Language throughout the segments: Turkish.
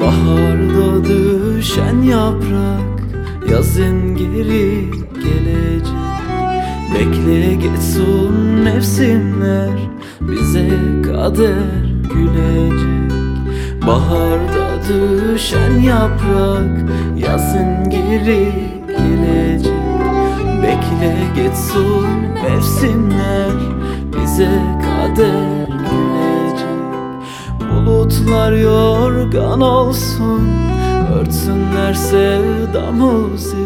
Baharda düşen yaprak Yazın geri gelecek. Bekle geçsin mevsimler Bize kader gülecek. Baharda düşen yaprak Yazın geri gelecek. Bekle geçsin mevsimler Bize kader Bulutlar yorgan olsun Örtsünler sevdamızı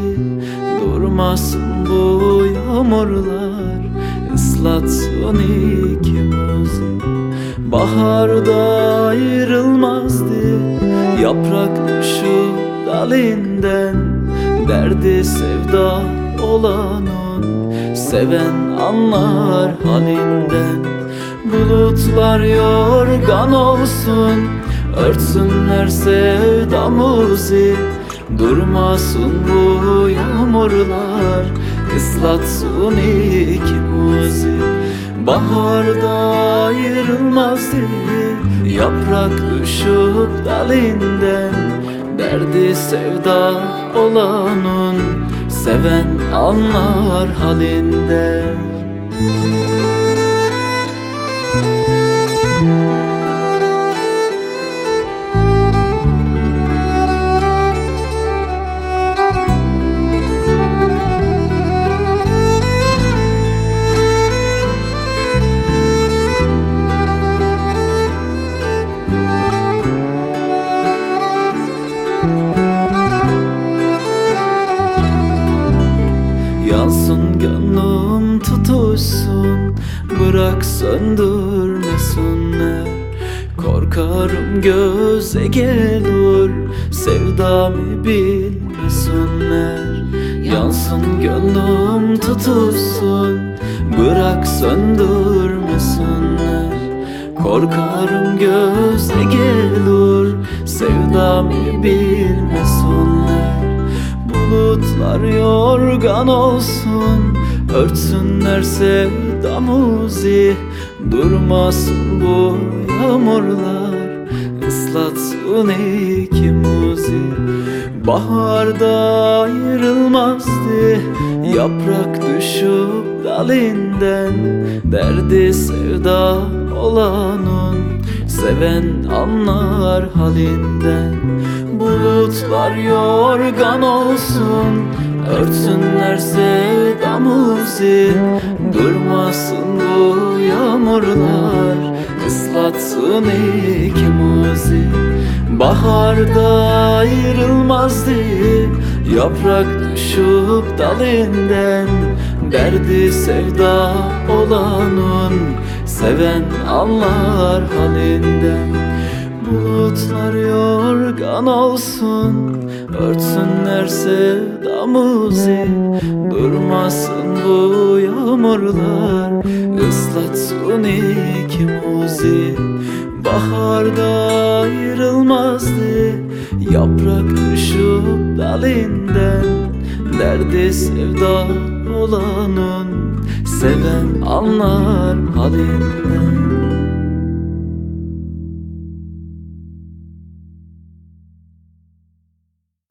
Durmasın bu yağmurlar ıslatsın ikimizi. Baharda ayrılmazdı Yaprak düşüp dalinden. Derdi sevda olanın Seven anlar halinden Bulutlar yorgan olsun Örtsünler sevdamızı Durmasın bu yağmurlar Islatsın ikimizi Baharda ayrılmazdı Yaprak düşüp dalinden. Derdi sevda olanın Seven anlar halinden. Yansın Bırak söndürmesinler Korkarım göze gelir Sevdamı bilmesinler Yansın gönlüm tutuşsun Bırak söndürmesinler Korkarım göze gelir Sevdamı bilmesinler Bulutlar yorgan olsun Örtsünler sevdamızı Durmasın bu yağmurlar. Islatsın ikimizi Baharda ayrılmazdı. Yaprak düşüp dalinden Derdi sevda olanın. Seven anlar halinden Bulutlar yorgan olsun Örtsünler sevdamızı Durmasın bu yağmurlar. Islatsın ikimizi Baharda ayrılmazdı Yaprak düşüp dalinden Derdi sevda olanın Seven anlar halinden Bulutlar yorgan olsun Örtsünler sevdamızı Durmasın bu yağmurlar Islatsın ikimizi Baharda ayrılmazdı Yaprak düşüp dalinden. Derdi sevda olanın Seven anlar halinden